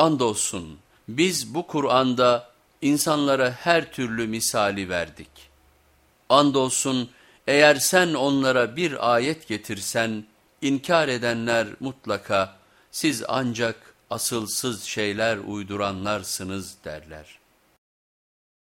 Andolsun biz bu Kur'an'da insanlara her türlü misali verdik. Andolsun eğer sen onlara bir ayet getirsen inkar edenler mutlaka siz ancak asılsız şeyler uyduranlarsınız derler.